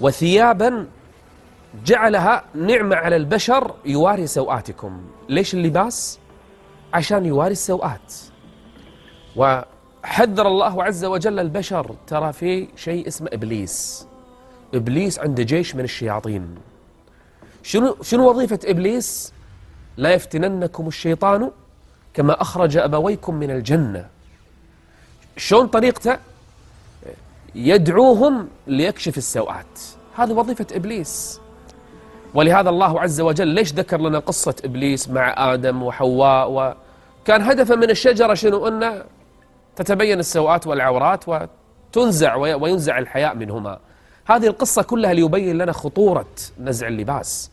وثيابا جعلها نعمة على البشر يواري سوآتكم ليش اللباس؟ عشان يواري السوآت وحذر الله عز وجل البشر ترى في شيء اسمه إبليس إبليس عنده جيش من الشياطين شنو, شنو وظيفة إبليس؟ لا يفتننكم الشيطان كما أخرج أبويكم من الجنة شلون طريقته؟ يدعوهم ليكشف السوءات. هذه وظيفة إبليس. ولهذا الله عز وجل ليش ذكر لنا قصة إبليس مع آدم وحواء وكان هدفه من الشجرة شنو؟ أنه تتبين السوءات والعورات وتنزع وينزع الحياء منهما. هذه القصة كلها ليبين لنا خطورة نزع اللباس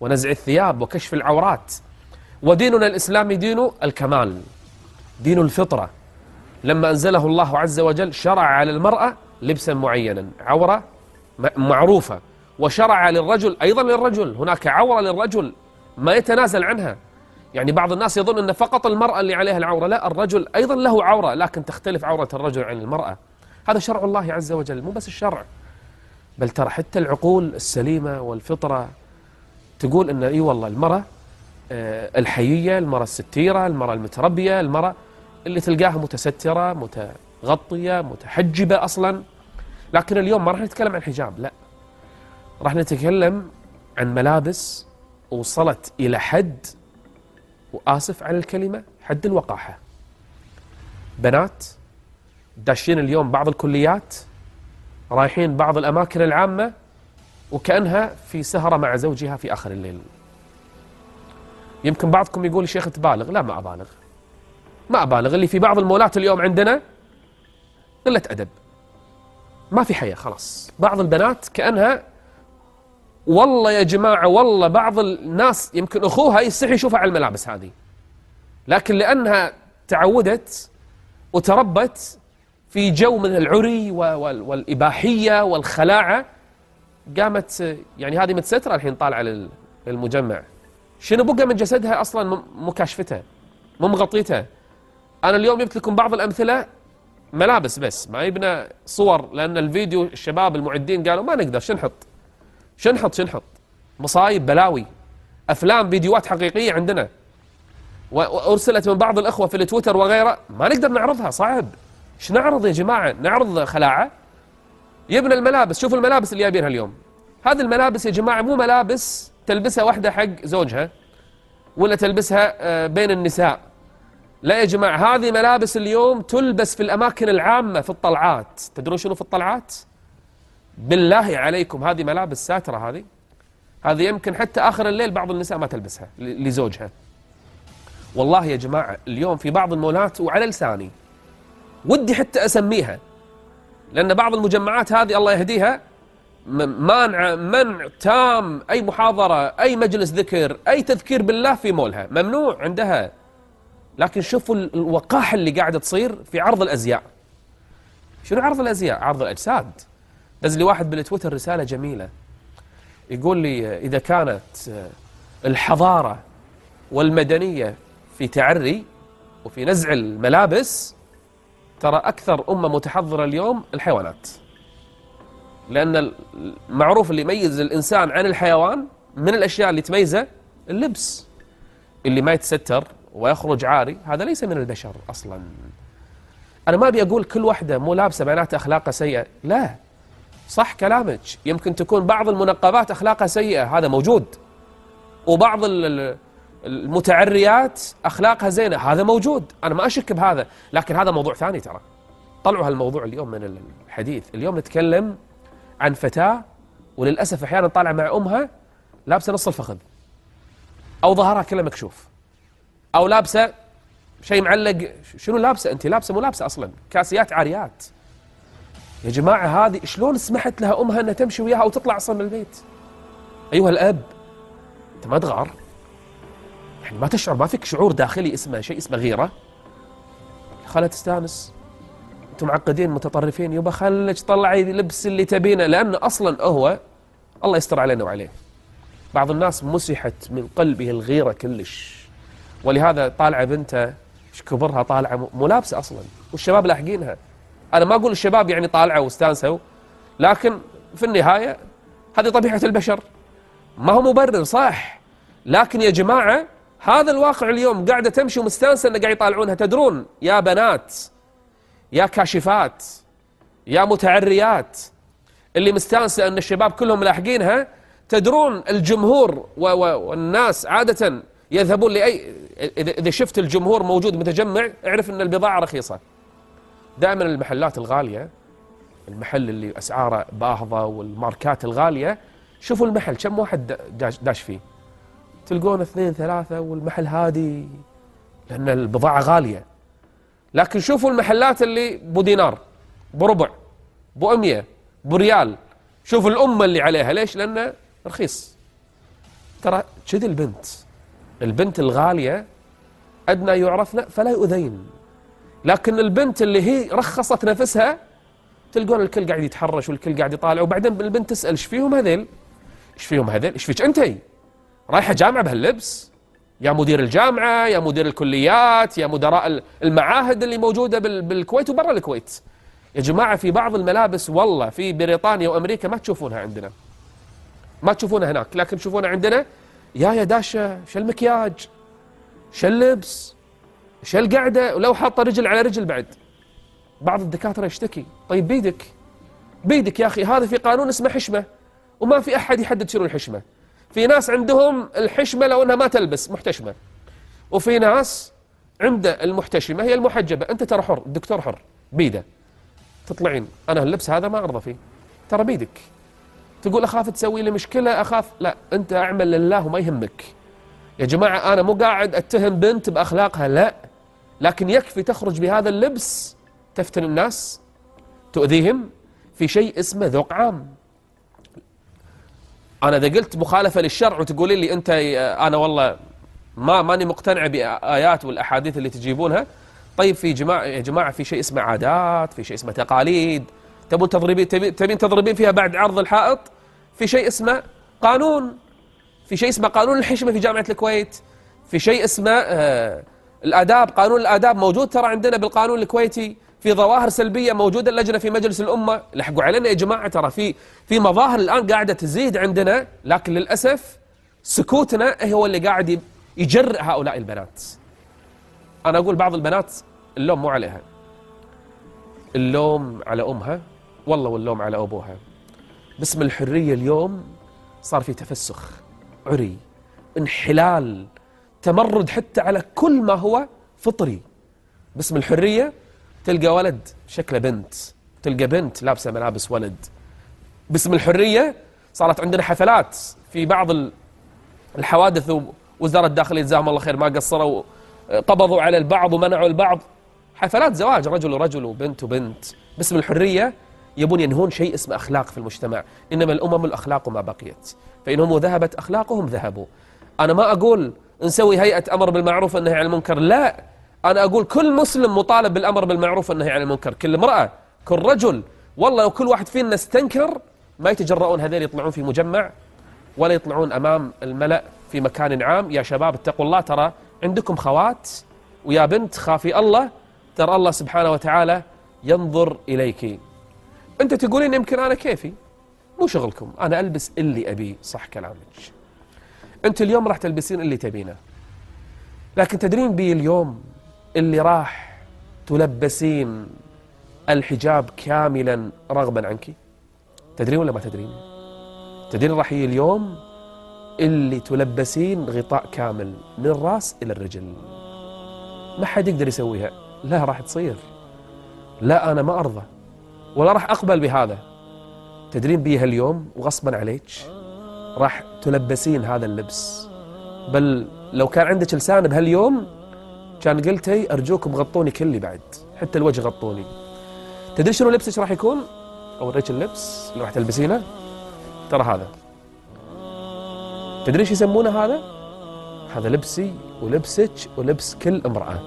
ونزع الثياب وكشف العورات. وديننا الإسلامي دين الكمال دين الفطرة. لما أنزله الله عز وجل شرع على المرأة لبسا معينا. عورة معروفة. وشرع للرجل أيضا للرجل. هناك عورة للرجل ما يتنازل عنها. يعني بعض الناس يظن أن فقط المرأة اللي عليها العورة لا الرجل أيضا له عورة لكن تختلف عورة الرجل عن المرأة. هذا شرع الله عز وجل مو بس الشرع. بل ترى حتى العقول السليمة والفطرة تقول أن إي والله المرأة آه، الحيية المرأة الستيرة المرأة المتربية المرأة اللي تلقاها متسترة متغطية متحجبة أصلا. لكن اليوم ما راح نتكلم عن حجاب لا. راح نتكلم عن ملابس وصلت إلى حد وآسف على الكلمة حد الوقاحة. بنات داشين اليوم بعض الكليات رايحين بعض الأماكن العامة وكأنها في سهرة مع زوجها في آخر الليل. يمكن بعضكم يقول شيخ تبالغ لا ما أبالغ. ما أبالغ اللي في بعض المولات اليوم عندنا قلة أدب. ما في حياة خلاص. بعض البنات كأنها والله يا جماعة والله بعض الناس يمكن أخوها يستحي يشوفها على الملابس هذه. لكن لأنها تعودت وتربت في جو من العري والإباحية والخلاعة قامت يعني هذه متسترة الحين طالعة للمجمع. شنو بقى من جسدها أصلا؟ مكاشفتها مو مغطيتها. أنا اليوم جبت لكم بعض الأمثلة ملابس بس ما يبنى صور لأن الفيديو الشباب المعدين قالوا ما نقدر شنحط؟ شنحط شنحط. مصايب بلاوي. أفلام فيديوهات حقيقية عندنا. وأرسلت من بعض الأخوة في التويتر وغيره ما نقدر نعرضها صعب. إيش نعرض يا جماعة؟ نعرض خلاعة؟ يبنى الملابس شوفوا الملابس اللي جايبينها اليوم. هذه الملابس يا جماعة مو ملابس تلبسها واحدة حق زوجها ولا تلبسها آه، بين النساء. لا يا جماعة هذه ملابس اليوم تلبس في الأماكن العامة في الطلعات. تدرون شنو في الطلعات؟ بالله عليكم هذه ملابس ساترة هذه. هذه يمكن حتى آخر الليل بعض النساء ما تلبسها لزوجها. والله يا جماعة اليوم في بعض المولات وعلى لساني. ودي حتى أسميها لأن بعض المجمعات هذه الله يهديها مانع منع تام أي محاضرة أي مجلس ذكر أي تذكير بالله في مولها. ممنوع عندها. لكن شوفوا الوقاحة اللي قاعدة تصير في عرض الأزياء. شنو عرض الأزياء؟ عرض الأجساد. دز لي واحد بالتويتر رسالة جميلة. يقول لي إذا كانت الحضارة والمدنية في تعري وفي نزع الملابس ترى أكثر أمة متحضرة اليوم الحيوانات. لأن المعروف اللي يميز الإنسان عن الحيوان من الأشياء اللي تميزه اللبس. اللي ما يتستر ويخرج عاري. هذا ليس من البشر أصلا. أنا ما أبي أقول كل واحدة مو لابسة معناته أخلاقها سيئة. لا. صح كلامك. يمكن تكون بعض المنقبات أخلاقها سيئة. هذا موجود. وبعض المتعريات أخلاقها زينة. هذا موجود. أنا ما أشك بهذا. لكن هذا موضوع ثاني ترى. طلعوا هالموضوع اليوم من الحديث. اليوم نتكلم عن فتاة وللأسف أحيانا طالعة مع أمها لابسة نص الفخذ. أو ظهرها كله مكشوف أو لابسة شيء معلق. شنو لابسة أنت؟ لابسة مو لابسة أصلا. كاسيات عاريات يا جماعة هذه شلون سمحت لها أمها أنها تمشي وياها وتطلع أصلا من البيت؟ أيها الأب أنت ما تغار. يعني ما تشعر ما فيك شعور داخلي اسمه شيء اسمه غيرة. خلها تستانس. أنتم معقدين متطرفين. يبا خلك طلعي لبس اللي تبينه. لأنه أصلا هو الله يستر علينا وعليه. بعض الناس مسحت من قلبه الغيرة كلش. ولهذا طالعة بنته كبرها طالعة ملابسة أصلا والشباب لاحقينها. أنا ما أقول الشباب يعني طالعة واستانسوا لكن في النهاية هذه طبيعة البشر. ما هو مبرر صح. لكن يا جماعة هذا الواقع اليوم قاعدة تمشي ومستانسة أن قاعد يطالعونها. تدرون يا بنات يا كاشفات يا متعريات اللي مستانسة أن الشباب كلهم ملاحقينها تدرون الجمهور والناس عادة يذهبون لأي إذا شفت الجمهور موجود متجمع اعرف أن البضاعة رخيصة. دائما المحلات الغالية المحل اللي أسعاره باهظة والماركات الغالية شوفوا المحل كم واحد داش فيه. تلقون اثنين ثلاثة والمحل هادي لأن البضاعة غالية. لكن شوفوا المحلات اللي بو دينار بربع بو أمية بريال شوفوا الأمة اللي عليها ليش؟ لأنه رخيص. ترى كذي البنت. البنت الغالية أدنى يعرفن فلا يؤذين. لكن البنت اللي هي رخصت نفسها تلقون الكل قاعد يتحرش والكل قاعد يطالع. وبعدين البنت تسأل إيش فيهم هذيل؟ إيش فيهم هذيل؟ إيش فيك انتي رايحة جامعة بهاللبس؟ يا مدير الجامعة يا مدير الكليات يا مدراء المعاهد اللي موجودة بالكويت وبرا الكويت. يا جماعة في بعض الملابس والله في بريطانيا وأمريكا ما تشوفونها عندنا. ما تشوفونها هناك لكن تشوفونها عندنا يا يا داشة شو المكياج شو اللبس شو القعدة ولو حاطة رجل على رجل بعد. بعض الدكاترة يشتكي طيب بيدك بيدك يا أخي هذا في قانون اسمه حشمة وما في أحد يحدد شنو الحشمة. في ناس عندهم الحشمة لو أنها ما تلبس محتشمة. وفي ناس عنده المحتشمة هي المحجبة. أنت ترى حر الدكتور حر بيدة. تطلعين أنا اللبس هذا ما أرضى فيه. ترى بيدك. تقول أخاف تسوي لي مشكلة أخاف. لا أنت أعمل لله وما يهمك. يا جماعة أنا مو قاعد أتهم بنت بأخلاقها لا. لكن يكفي تخرج بهذا اللبس تفتن الناس تؤذيهم في شيء اسمه ذوق عام. أنا إذا قلت مخالفة للشرع وتقولين لي أنت أنا والله ما ماني مقتنع بآيات والأحاديث اللي تجيبونها. طيب في جماعة يا جماعة في شيء اسمه عادات في شيء اسمه تقاليد. تبون تضربين تبين تضربين فيها بعد عرض الحائط؟ في شيء اسمه قانون. في شيء اسمه قانون الحشمة في جامعة الكويت. في شيء اسمه آه الآداب. قانون الآداب موجود ترى عندنا بالقانون الكويتي. في ظواهر سلبية موجودة اللجنة في مجلس الأمة. لحقوا علينا يا جماعة ترى في في مظاهر الآن قاعدة تزيد عندنا. لكن للأسف سكوتنا هو اللي قاعد يجرئ هؤلاء البنات. أنا أقول بعض البنات اللوم مو عليها. اللوم على أمها. والله واللوم على أبوها. باسم الحرية اليوم صار في تفسخ عري انحلال تمرد حتى على كل ما هو فطري. باسم الحرية تلقى ولد شكله بنت تلقى بنت لابسة ملابس ولد. باسم الحرية صارت عندنا حفلات في بعض الحوادث وزارة الداخلية جزاهم الله خير ما قصروا قبضوا على البعض ومنعوا البعض. حفلات زواج رجل ورجل وبنت وبنت. باسم الحرية يبون ينهون شيء اسمه أخلاق في المجتمع. إنما الأمم الأخلاق ما بقيت. فإنهم ذهبت أخلاقهم ذهبوا. أنا ما أقول نسوي هيئة أمر بالمعروف والنهي عن المنكر لا. أنا أقول كل مسلم مطالب بالأمر بالمعروف والنهي عن المنكر. كل امرأة كل رجل. والله لو كل واحد فينا استنكر ما يتجرؤون هذين يطلعون في مجمع ولا يطلعون أمام الملأ في مكان عام. يا شباب اتقوا الله ترى عندكم خوات ويا بنت خافي الله ترى الله سبحانه وتعالى ينظر إليك. أنت تقولين يمكن أنا كيفي؟ مو شغلكم. أنا ألبس اللي أبي صح كلامك. أنت اليوم راح تلبسين اللي تبينه. لكن تدرين بي اليوم اللي راح تلبسين الحجاب كاملا رغبا عنك؟ تدرين ولا ما تدرين؟ تدرين راح يجي اليوم اللي تلبسين غطاء كامل من الراس إلى الرجل. ما حد يقدر يسويها. لا راح تصير. لا أنا ما أرضى. ولا راح أقبل بهذا. تدرين بيها اليوم وغصبا عليك راح تلبسين هذا اللبس. بل لو كان عندك لسان بهاليوم كان قلتي أرجوكم غطوني كلي بعد حتى الوجه غطوني. تدري شنو لبسك راح يكون؟ أوريك اللبس اللي راح تلبسينه. ترى هذا. تدري إيش يسمونه هذا؟ هذا لبسي ولبسك ولبس كل امرأة.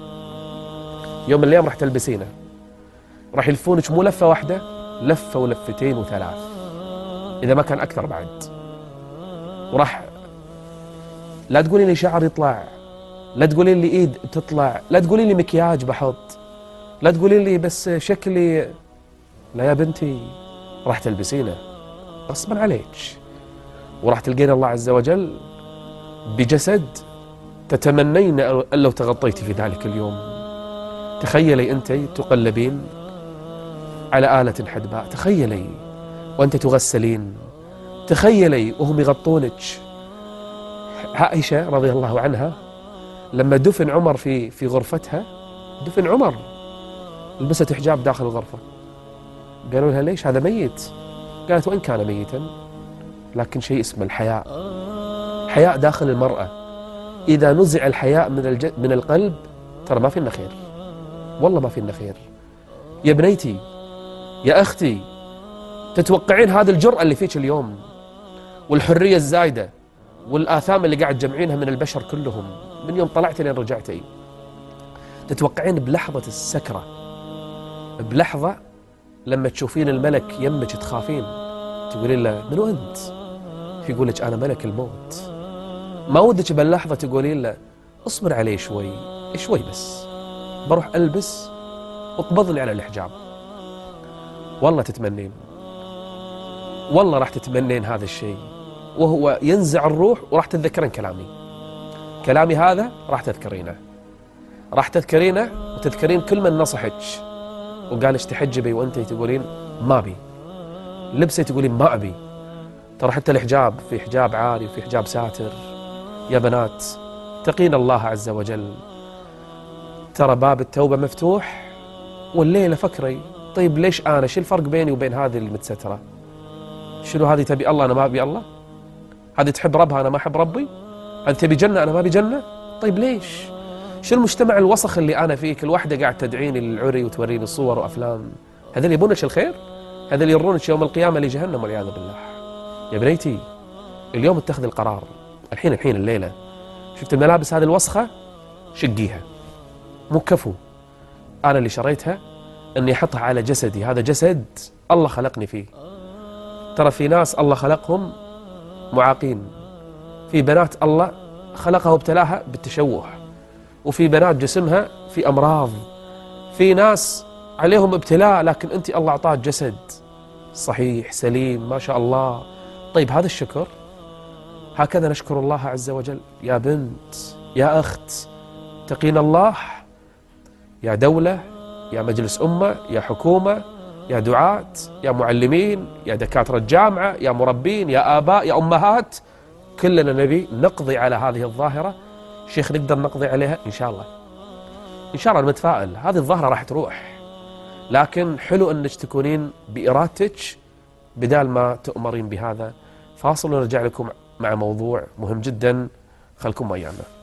يوم من الأيام راح تلبسينه. راح يلفونك مو لفة واحدة لفة ولفتين وثلاث. إذا ما كان أكثر بعد. وراح لا تقولي لي شعر يطلع لا تقولي لي إيد تطلع لا تقولي لي مكياج بحط لا تقولي لي بس شكلي. لا يا بنتي راح تلبسينه. غصبا عليك. وراح تلقين الله عز وجل بجسد تتمنين أن لو تغطيت في ذلك اليوم. تخيلي أنت تقلبين على آلة حدباء تخيلي وأنت تغسلين تخيلي وهم يغطونك. عائشة رضي الله عنها لما دفن عمر في في غرفتها دفن عمر لبست حجاب داخل الغرفة. قالوا لها ليش هذا ميت؟ قالت وإن كان ميتا لكن شيء اسمه الحياء. حياء داخل المرأة. إذا نزع الحياء من, الج... من القلب ترى ما في خير. والله ما في خير. يا بنيتي يا أختي تتوقعين هذه الجرأة اللي فيك اليوم والحرية الزايدة والآثام اللي قاعد تجمعينها من البشر كلهم من يوم طلعتي لين رجعتي تتوقعين بلحظة السكرة بلحظة لما تشوفين الملك يمك تخافين تقولين له منو أنت يقول لك أنا ملك الموت. ما ودك باللحظة تقولين له اصبر علي شوي شوي بس بروح ألبس وقبضني على الحجاب. والله تتمنين. والله راح تتمنين هذا الشيء. وهو ينزع الروح وراح تتذكرين كلامي. كلامي هذا راح تذكرينه. راح تذكرينه وتذكرين كل من نصحك. وقال إيش تحجبي وانت تقولين ما أبي. لبسي تقولين ما أبي. ترى حتى الحجاب في حجاب عالي وفي حجاب ساتر. يا بنات تقين الله عز وجل. ترى باب التوبة مفتوح والليلة فكري. طيب ليش أنا؟ شو الفرق بيني وبين هذه المتسترة شنو هذه تبي الله أنا ما أبي الله؟ هذه تحب ربها أنا ما أحب ربي؟ هذه تبي جنة أنا ما أبي جنة؟ طيب ليش؟ شو المجتمع الوسخ اللي أنا فيه كل واحدة قاعد تدعيني للعري وتوريني صور وأفلام. هذول يبونك الخير؟ هذول يرونك يوم القيامة لجهنم والعياذ بالله. يا بنيتي اليوم اتخذ القرار. الحين الحين الليلة. شفت الملابس هذه الوسخة؟ شقيها. مو كفو. أنا اللي شريتها أني أحطها على جسدي. هذا جسد الله خلقني فيه. ترى في ناس الله خلقهم معاقين. في بنات الله خلقها وابتلاها بالتشوه وفي بنات جسمها في أمراض. في ناس عليهم ابتلاء لكن أنت الله أعطاه جسد صحيح سليم ما شاء الله. طيب هذا الشكر. هكذا نشكر الله عز وجل. يا بنت يا أخت تقين الله يا دولة يا مجلس أمة يا حكومة يا دعاة يا معلمين يا دكاترة جامعة يا مربين يا آباء يا أمهات. كلنا نبي نقضي على هذه الظاهرة. شيخ نقدر نقضي عليها؟ إن شاء الله. إن شاء الله المتفائل هذه الظاهرة راح تروح. لكن حلو أنك تكونين بإرادتك بدال ما تؤمرين بهذا. فاصل ونرجع لكم مع موضوع مهم جدا. خلكم ويانا.